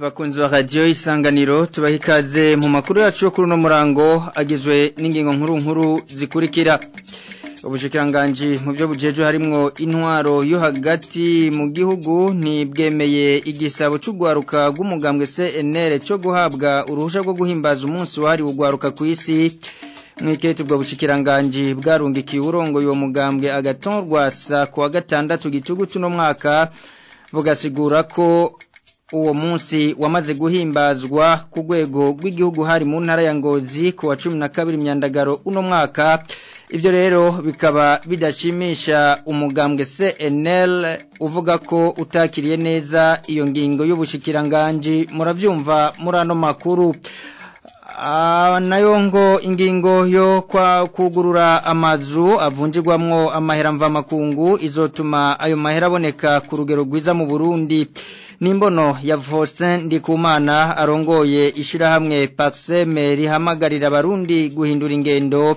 bakunzi ba radiyo isanganiro tubaha mu makuru yacu yo kuri uno murango agizwe n'ingingo nkuru nkuru zikurikira ubushyikiranganji mu byo bugejeje harimo intwaro yo hagati mu gihugu ntibwemeye igisabo cy'urwaruka rw'umugambwe cnl cyo guhabwa uruhushya rwo guhimbaza umunsi wari ugwaruka ku isi mwiketi ubwo bushyikiranganji bwarungikiye uburongoye uwo mugambwe agaton rwasa kuwa gatandatu gitugu tuno mwaka bugasigura ko uwo munsi wamaze guhimbazwa ku rwego rw'igihugu hari mu ntara ya ngozi ku wa cumi na kabiri imyandagaro uno mwaka ibyo rero bikaba bidashimisha umugambwe CNL uvuga ko utakiriye neza iyo ngingo y'ubushikiranganje murabyumva muri ano makuru ah, nayo ngo ingingo yo kwa kugurura amazu avunjirwamwo amahera mvamakungu izotuma ayo mahera aboneka ku rugero rwiza mu Burundi n'imbono ya Faustin Ndikumana arongoye ishyirahamwe Paxeme rihamagarira abarundi guhindura ingendo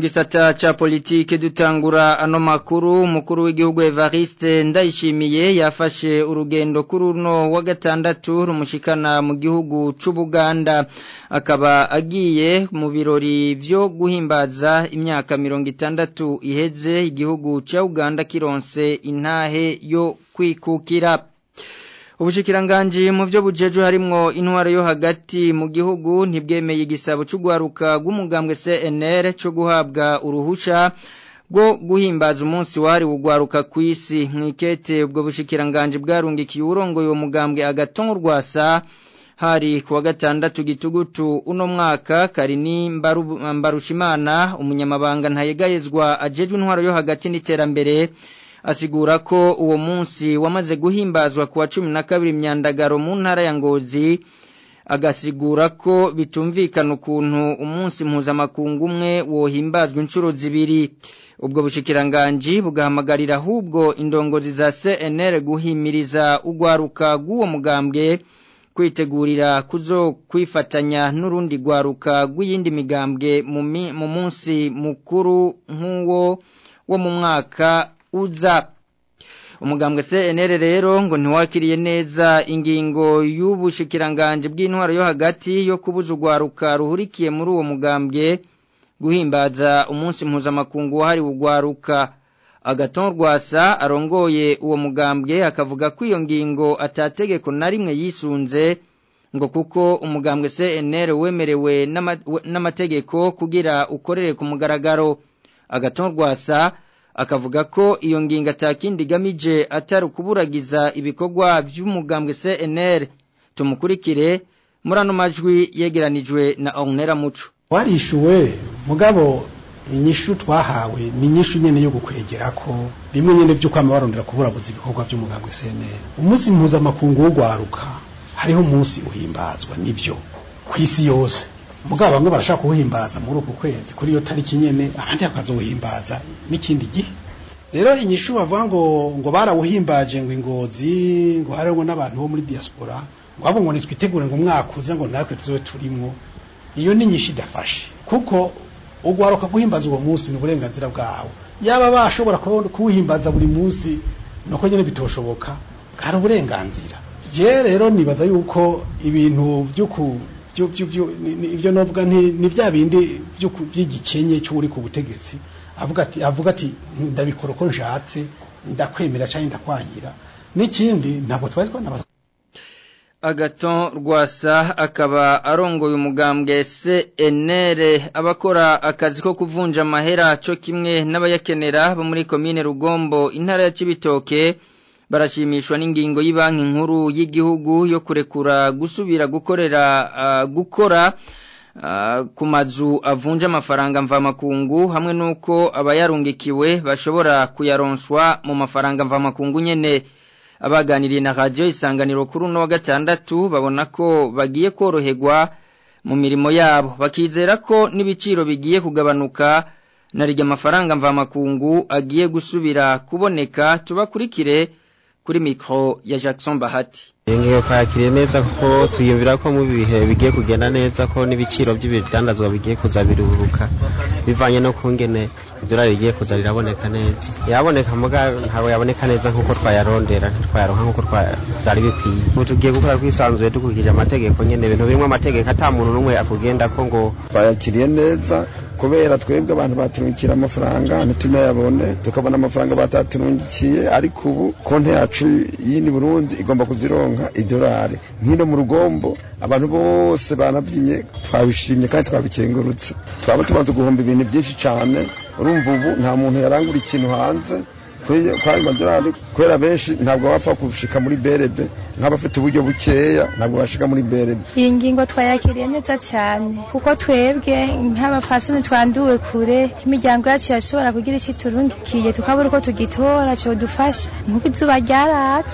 gisata cha politike dutangura ano makuru umukuru w'igihugu Evariste Ndayishimiye yafashe urugendo kuri runo wa gatandatu rumushikana mu gihugu c'Ubuganda akaba agiye mu birori byo guhimbaza imyaka 60 iheze igihugu ca Uganda kironse intahe yo kwikukira ubushikiranganji mu byo bujeje harimo intwaro yo hagati mu gihugu ntibwemeye igisabo cy'ugwaruka rw'umugambwe CNR cyo guhabwa uruhusha bwo guhimbaza umunsi wari ugwaruka ku isi mwikete ubwo bushikiranganji bwarungikiye urongoye uwo mugambwe agatongo rwasa hari kuwa gatandatu gitugutu uno mwaka karini mbarushimana umunyamabanga ntayegayezwa ajejwe intwaro yo hagati n'iterambere asigura ko uwo munsi wamaze guhimbazwa kuwa cumi na kabiri imyandagaro mu ntara ya ngozi agasigura ko bitumvikana ukuntu umunsi mpuzamakungu umwe wohimbazwa inshuro zibiri ubwo bushikiranganji bugahamagarira ahubwo indongozi za CNR guhimiriza ugwaruka rw'uwo mugambwe kwitegurira kuzo kwifatanya n'urundi gwaruka rw'iyindi migambwe mu munsi mukuru nk'uwo wo mu mwaka uza umugambwe CNR rero ngo ntiwakiriye neza ingingo y'ubushikiranganje bw'intwaro yo hagati yo kubuza ugwaruka ruhurikiye muri uwo mugambwe guhimbaza umunsi mpuzamakungu wahariwe ugwaruka agaton rwasa arongoye uwo mugambwe akavuga ko iyo ngingo atategeko na rimwe yisunze ngo kuko umugambwe CNR wemerewe n'amategeko kugira ukorere ku mugaragaro agaton rwasa akavuga ko iyo ngingo atakindi igamije atari ukuburagiza ibikorwa by'umugambwe CNR tumukurikire muri ano majwi yegeranijwe na Ornera Muco warishuwe mugabo inyishu twahawe ni inyishu nyine yo gukwegera ko bimwe nyine byo kwama barondera kuburaguza ibikorwa by'umugambwe CNL umunsi mpuzamakungu wo gwaruka hariho umunsi uhimbazwa nibyo ku isi yose mugabo bamwe barashaka kuwuhimbaza muri uku kwezi kuri iyo tariki nyene abandi bakazowuhimbaza n'ikindi gihe rero inyishu bavuga ngo ngo barawuhimbaje ngo ingozi ngo hariho n'abantu bo muri diaspora ngo abo ngo nitwitegure ngo umwaka uza ngo natwe tuzobe turimwo iyo ni nyinshi idafashe kuko ugwaruka guhimbaza uwo munsi ni uburenganzira bwawe yaba bashobora kuwuhimbaza buri munsi nuko nyine bitoshoboka hari uburenganzira rero nibaza yuko ibintu by'uku ibyo navuga ni bya bindi by'igikenye cy'uri ku butegetsi avuga ati ndabikora uko nshatse ndakwemera cyangwa ndakwangira n'ikindi ntabwo twari twanabasaba agaton rwasa akaba arongoye umugambwe se enere abakora akazi ko kuvunja amahera cyo kimwe n'abayakenera bo muri komine rugombo intara ya kibitoke barashimishwa n'ingingo y'ibanki nkuru y'igihugu yo kurekura gusubira gukorera gukora ku mazu avunja amafaranga mvamakungu hamwe n'uko abayarungikiwe bashobora kuyaronswa mu mafaranga mvamakungu nyine abaganiriye na radiyo isanganiro kuri uno wa gatandatu babona ko bagiye koroherwa mu mirimo yabo bakizera ko n'ibiciro bigiye kugabanuka na amafaranga mvamakungu agiye gusubira kuboneka tubakurikire kuri mikoro ya Jackson bahati ingingo twakiriye neza ko tuyumvira ko mu bihe bigiye kugenda neza ko n'ibiciro by'ibidandazwa bigiye kuza biruhuka bivanye no kungene idolari rigiye kuza riraboneka neza yaboneka muga ntabwo yaboneka neza nk'uko twayarondera ntitwayaronka nk'uko twari bikwiye ubu tugiye gukora twisanzuye dukurikije amategeko nyine ibintu birimo amategeko ata muntu n'umwe akugenda ko ngo twayakiriye neza kubera twebwe abantu baturungikira amafaranga ntitunayabone tukabona amafaranga bataturungikiye ariko ubu konti yacu y'ini burundi igomba kuzironka idolari nk'ino mu rugombo abantu bose banabyinnye twabishimye kandi twabikengurutse twaba tumaze guhomba ibintu byinshi cyane urumva ubu nta muntu yarangura ikintu hanze kubera benshi ntabwo bapfa gushika muri berebe nk'abafite uburyo bukeya ntabwo bashika muri berebe iyi ngingo twayakiriye neza cyane kuko twebwe nk'abapfasoni twanduwe kure imiryango yacu yashobora kugira icyo iturungikiye tukabura uko tugitora dufasha nk'uko izuba ryaratse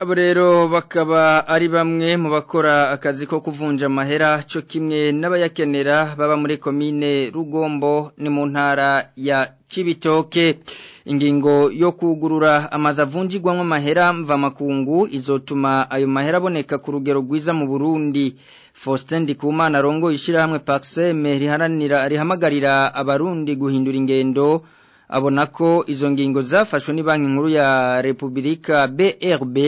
abo rero bakaba ari bamwe mu bakora akazi ko kuvunja amahera cyo kimwe n'abayakenera baba muri komine rugombo ni mu ntara ya kibitoke ingingo yo kugurura amazu avunjirwamo mva mvamakungu izotuma ayo mahera aboneka ku rugero rwiza mu Burundi Faustin Ndikumana rongo ishyirahamwe Paxeme riharanira rihamagarira abarundi guhindura ingendo abona ko izo ngingo zafashwe ni banki nkuru ya Republika BRB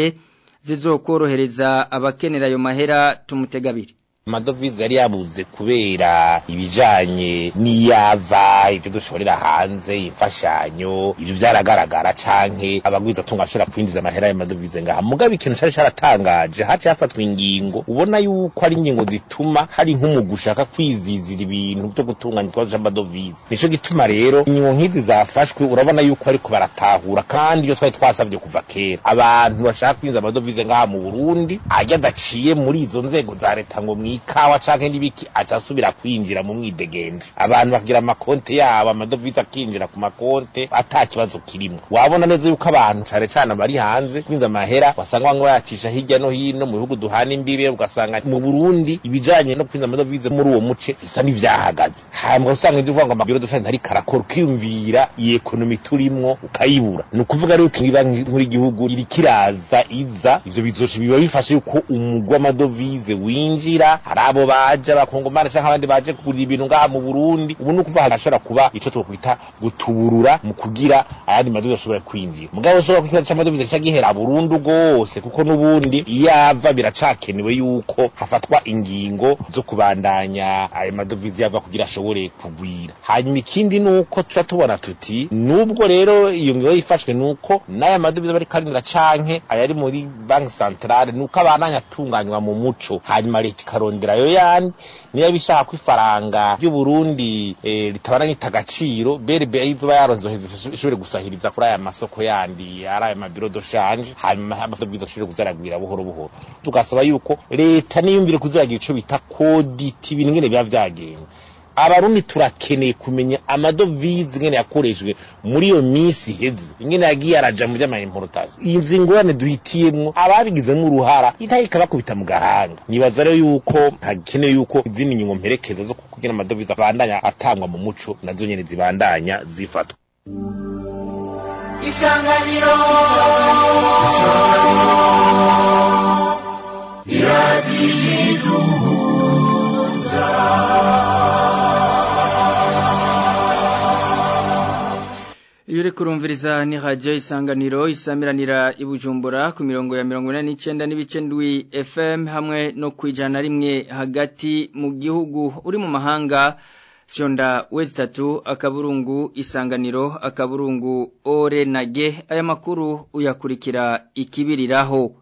zizokorohereza abakenera ayo mahera tumutegabire amadovize yari yabuze kubera ibijyanye n'iyava ibyo dushorera hanze imfashanyo ibyo byaragaragara canke abagwiza tunga ashobora kwinjiza amahera y'amadovize ngaha mugabo ikintu cari caratangaje haciye hafatwa ingingo ubona yuko ari ingingo zituma hari nk'umugwi ushaka kwizizira ibintu byo gutunganya ikibazo c'amadovize nico gituma rero ingingo nk'izi zafashwe urabona yuko ariko baratahura kandi ibyo twari twasabye kuva kera abantu bashaka kwinjiza amadovize ngaha mu Burundi ajya adaciye muri izo nzego za leta ngo mwi ikawa canke n'ibiki aca kwinjira mu mwidegenzi abantu bakagira amakonti yabo amadovize akinjira ku makonte ata kibazo kirimo wabona neza yuko abantu cane cane abari hanze kwinza amahera wasanga bamwe bayacisha hirya no hino mu bihugu duhana imbibe ugasanga mu Burundi ibijyanye no kwinza amadovize muri uwo muce bisa n'ivyahagaze hambwa usanga ivyo ngo amabiro dushaka ntari karakora ukiyumvira ekonomi turimo ukayibura ni ukuvuga rero iba nkuru igihugu irikiraza iza ivyo bizoshi biba bifashe yuko umugwa amadovize winjira hari abo baje bakongomana cyangwa abandi baje kugura ibintu ngaha mu Burundi ubu ni ukuvuga hashobora kuba icyo twokwita gutuburura mu kugira ayandi madovize ashobora kwinjira mugabo ushobora kwibaza cy'amadovize cyagihera Burundi rwose kuko n'ubundi iyava biracakenewe yuko hafatwa ingingo zo kubandanya ayo madovize yava kugira ashobore kugwira hanyuma ikindi nuko tuca tubona tuti nubwo rero iyo ngiyo yifashwe nuko n'aya madovize bari karinda canke ayari muri banki centrale nuko abandanya atunganywa mu muco hanyuma leta ikaronda ayo yandi niyo abishaka ko ifaranga ry'uburundi eh, ritabana nita agaciro izuba yaronzoheza ishobore gusahiriza kuri aya masoko yandi ari aya mabiro doshanje hanyuma amafaranga ashobora kuzaragwira buhoro buhoro tugasaba yuko leta niyumvire kuziragira ico bita kodi ibintu nyene biba vyagenda abarundi turakeneye kumenya amadovize ingene yakoreshwe muri iyo minsi iheze ingene yagiye araja mu iyi izi ngorane duhitiyemwo ababigizemwo uruhara intaye ikabakubita mu gahanga nibaza rero yuko hakenewe yuko izindi nyungo mperekeza zo kugira amadovize abandanya atangwa mu muco na nyene zibandanya zifatwa isanganiro iradiyo iyo uri kurumviriza ni hajya isanganiro isamiranira i bujumbura ku mirongo ya mirongo inani n'icyenda fm hamwe no ku rimwe hagati mu gihugu uri mu mahanga fyonda wezi tatu akaburungu isanganiro akaburungu ore nage aya makuru uyakurikira ikibiriraho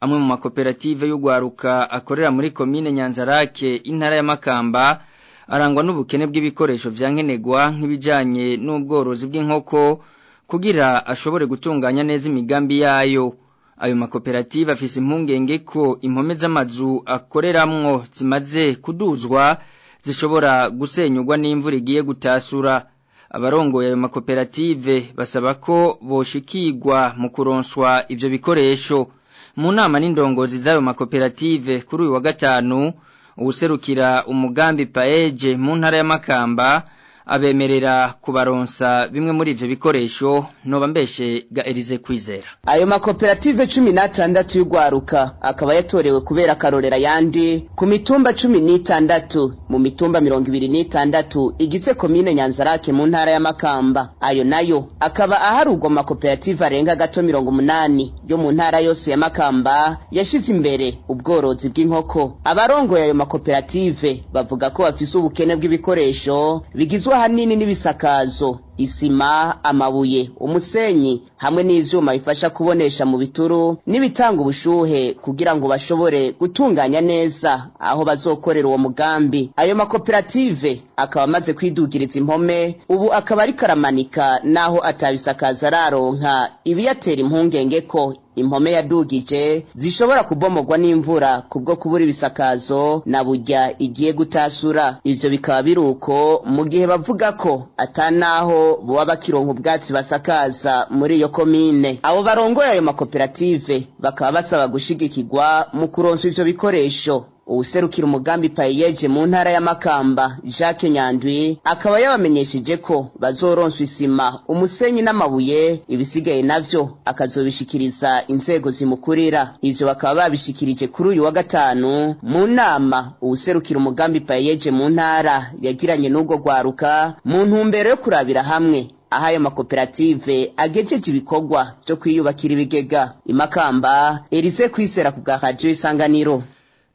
amwe mu makoperative y'ugwaruka akorera muri komine nyanzarake intara ya makamba arangwa n'ubukene bw'ibikoresho bya nkenerwa nk'ibijyanye n'ubworozi bw'inkoko kugira ashobore gutunganya neza imigambi yayo ayo makoperative afise impungenge ko impome z'amazu akoreramwo zimaze kuduzwa zishobora gusenyurwa n'imvura igiye gutasura abarongoye ayo makoperative basaba ko boshikigwa mu kuronswa ibyo bikoresho mu nama n'indongozi z'ayo makoperative kuri uyu wa gatanu uwuserukira umugambi paeje mu ntara y'amakamba abemerera kubaronsa bimwe muri ivyo bikoresho no mbeshe gaerize kwizera ayo makoperative 16 y'ugwaruka akaba yatorewe kubera karorera yandi ku mitumba 16 mu mitumba 26 igize komine Nyanzarake mu ntara ya Makamba ayo nayo akaba aharugwa makoperative arenga gato 80 yo mu ntara yose ya Makamba yashize imbere ubworozi bw'inkoko abarongo ayo makoperative bavuga ko bafise ubukene bw'ibikoresho bigizwe ahanini n'ibisakazo isima amabuye umusenyi hamwe n'ivyuma bifasha kubonesha mu bituru n'ibitanga ubushuhe kugira ngo bashobore gutunganya neza aho bazokorera uwo mugambi ayo makoperative akaba amaze kwidugiriza impome ubu akaba ariko aramanika naho atabisakaza araronka ibiyatera impungenge ko impome yadugije zishobora kubomogwa n'imvura kubwo kubura ibisakazo na burya igiye gutasura ivyo bikaba biruko mu gihe bavuga ko atanaho buba bakironka ubwatsi basakaza muri iyo komine abo barongoye ayo makoperative bakaba basaba gushigikirwa mu kuronswa ivyo bikoresho uwuserukira umugambi Paiyej mu ntara ya Makamba Jacques Nyandwi akaba yabamenyesheje ko bazoronswa isima umusenyi n'amabuye ibisigaye navyo akazobishikiriza inzego zimukurira ivyo bakaba babishikirije kuri uyu wa gatanu mu nama uwuserukira umugambi Paiyej mu ntara yagiranye n'ubwo gwaruka mu ntumbero yo kurabira hamwe aho ayo makoperative agejeje ibikorwa byo kwiyubakira ibigega imakamba erize kwizera ku bwa radio isanganiro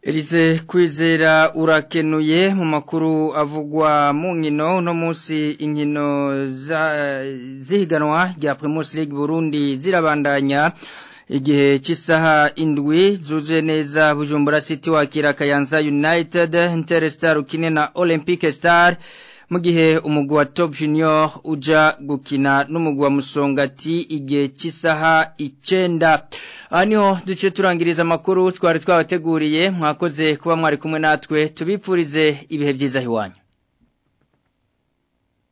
Elize kwizera urakenuye mu makuru avugwa mu nkino no munsi inkino zihiganwa rya Primus League Burundi zirabandanya igihe cy'isaha indwi zuzuye neza Bujumbura City wakira Kayanza United Interstar ukine na Olympic Star mu gihe umugwi wa Top Junior uja gukina n'umugwi wa Musongati igihe cy'isaha icyenda.” Aniho duce turangiriza amakuru twari twabateguriye mwakoze kuba mwari kumwe natwe tubipfurize ibihe byiza hiwanyu